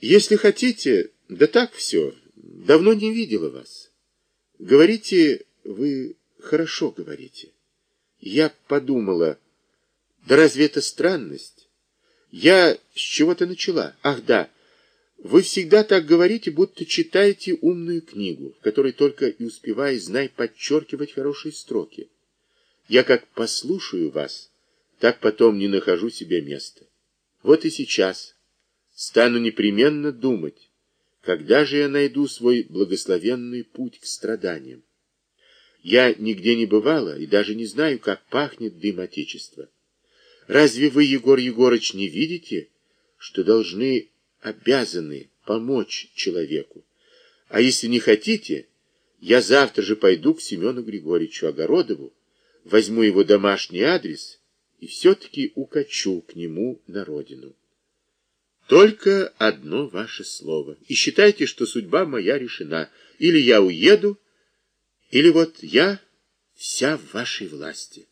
Если хотите, да так все, давно не видела вас. Говорите, вы хорошо говорите. Я подумала, да разве это странность? Я с чего-то начала. Ах, да, вы всегда так говорите, будто читаете умную книгу, в которой только и успевая, знай, подчеркивать хорошие строки. Я как послушаю вас, так потом не нахожу себе места. Вот и сейчас стану непременно думать, когда же я найду свой благословенный путь к страданиям. Я нигде не бывала и даже не знаю, как пахнет дым Отечества. Разве вы, Егор Егорыч, не видите, что должны, обязаны помочь человеку? А если не хотите, я завтра же пойду к Семену Григорьевичу Огородову, возьму его домашний адрес и все-таки укачу к нему на родину. Только одно ваше слово. И считайте, что судьба моя решена. Или я уеду, или вот я вся в вашей власти.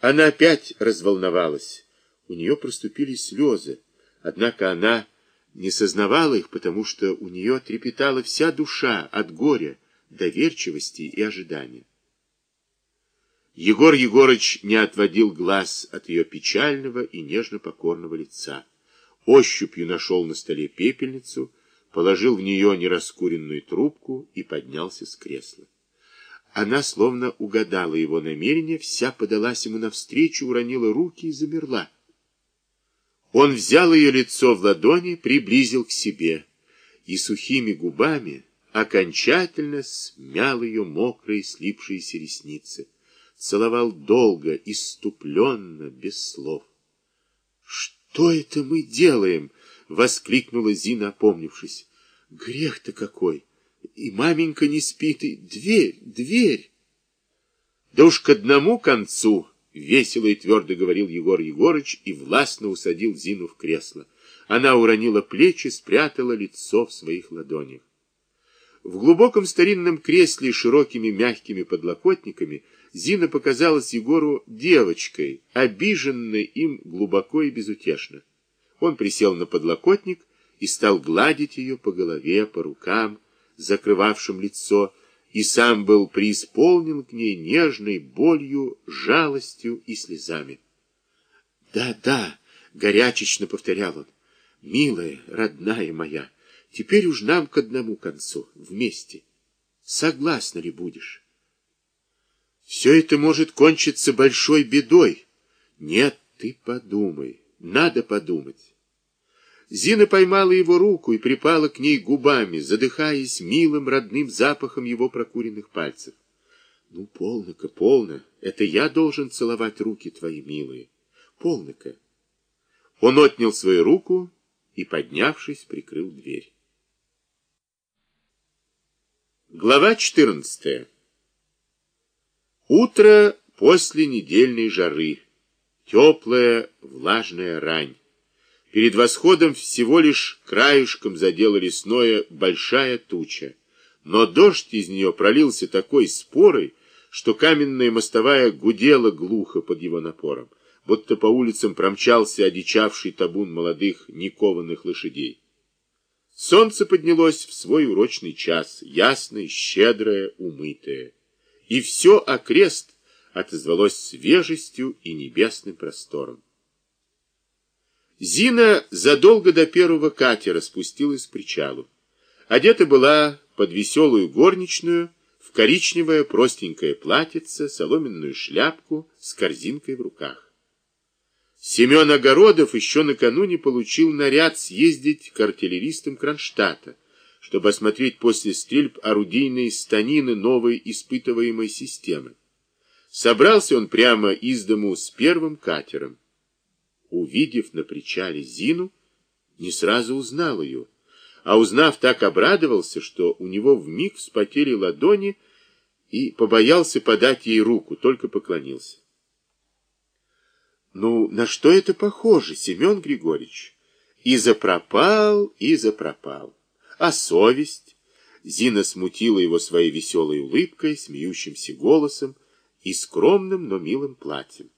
Она опять разволновалась. У нее проступили слезы. Однако она не сознавала их, потому что у нее трепетала вся душа от горя, доверчивости и ожидания. Егор Егорыч не отводил глаз от ее печального и нежно-покорного лица. Ощупью нашел на столе пепельницу, положил в нее нераскуренную трубку и поднялся с кресла. Она словно угадала его намерение, вся подалась ему навстречу, уронила руки и замерла. Он взял ее лицо в ладони, приблизил к себе и сухими губами окончательно смял ее мокрые слипшиеся ресницы целовал долго, иступленно, без слов. «Что это мы делаем?» — воскликнула Зина, опомнившись. «Грех-то какой! И маменька не спит, и дверь, дверь!» «Да уж к одному концу!» — весело и твердо говорил Егор Егорыч и властно усадил Зину в кресло. Она уронила плечи, спрятала лицо в своих ладонях. В глубоком старинном кресле с широкими мягкими подлокотниками Зина показалась Егору девочкой, обиженной им глубоко и безутешно. Он присел на подлокотник и стал гладить ее по голове, по рукам, закрывавшим лицо, и сам был преисполнен к ней нежной болью, жалостью и слезами. «Да, да», — горячечно повторял он, — «милая, родная моя, теперь уж нам к одному концу, вместе. Согласна ли будешь?» Все это может кончиться большой бедой. Нет, ты подумай, надо подумать. Зина поймала его руку и припала к ней губами, задыхаясь милым родным запахом его прокуренных пальцев. Ну, полно-ка, полно. Это я должен целовать руки твои, милые. Полно-ка. Он отнял свою руку и, поднявшись, прикрыл дверь. Глава четырнадцатая. Утро после недельной жары. Теплая, влажная рань. Перед восходом всего лишь краешком задела лесное большая туча. Но дождь из нее пролился такой спорой, что каменная мостовая гудела глухо под его напором, будто по улицам промчался одичавший табун молодых никованных лошадей. Солнце поднялось в свой урочный час, ясное, щедрое, умытое и все окрест отозвалось свежестью и небесным простором. Зина задолго до первого катера спустилась к причалу. Одета была под веселую горничную, в коричневое простенькое платьице, соломенную шляпку с корзинкой в руках. Семен Огородов еще накануне получил наряд съездить к артиллеристам Кронштадта, чтобы осмотреть после стрельб орудийные станины новой испытываемой системы. Собрался он прямо из дому с первым катером. Увидев на причале Зину, не сразу узнал ее, а узнав, так обрадовался, что у него вмиг вспотели ладони и побоялся подать ей руку, только поклонился. Ну, на что это похоже, Семен Григорьевич? И запропал, и запропал. А совесть? Зина смутила его своей веселой улыбкой, смеющимся голосом и скромным, но милым платьем.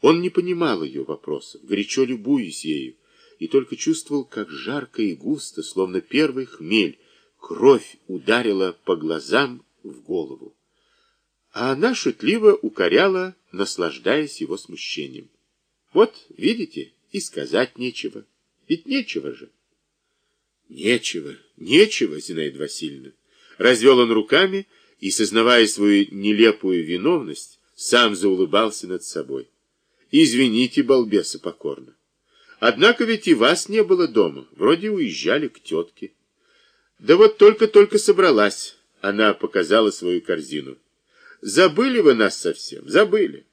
Он не понимал ее вопросов, горячо любуясь ею, и только чувствовал, как жарко и густо, словно первый хмель, кровь ударила по глазам в голову. А она шутливо укоряла, наслаждаясь его смущением. Вот, видите, и сказать нечего. Ведь нечего же. Нечего, нечего, Зинаида Васильевна. Развел он руками и, сознавая свою нелепую виновность, сам заулыбался над собой. Извините, балбеса покорно. Однако ведь и вас не было дома, вроде уезжали к тетке. Да вот только-только собралась, она показала свою корзину. Забыли вы нас совсем, забыли.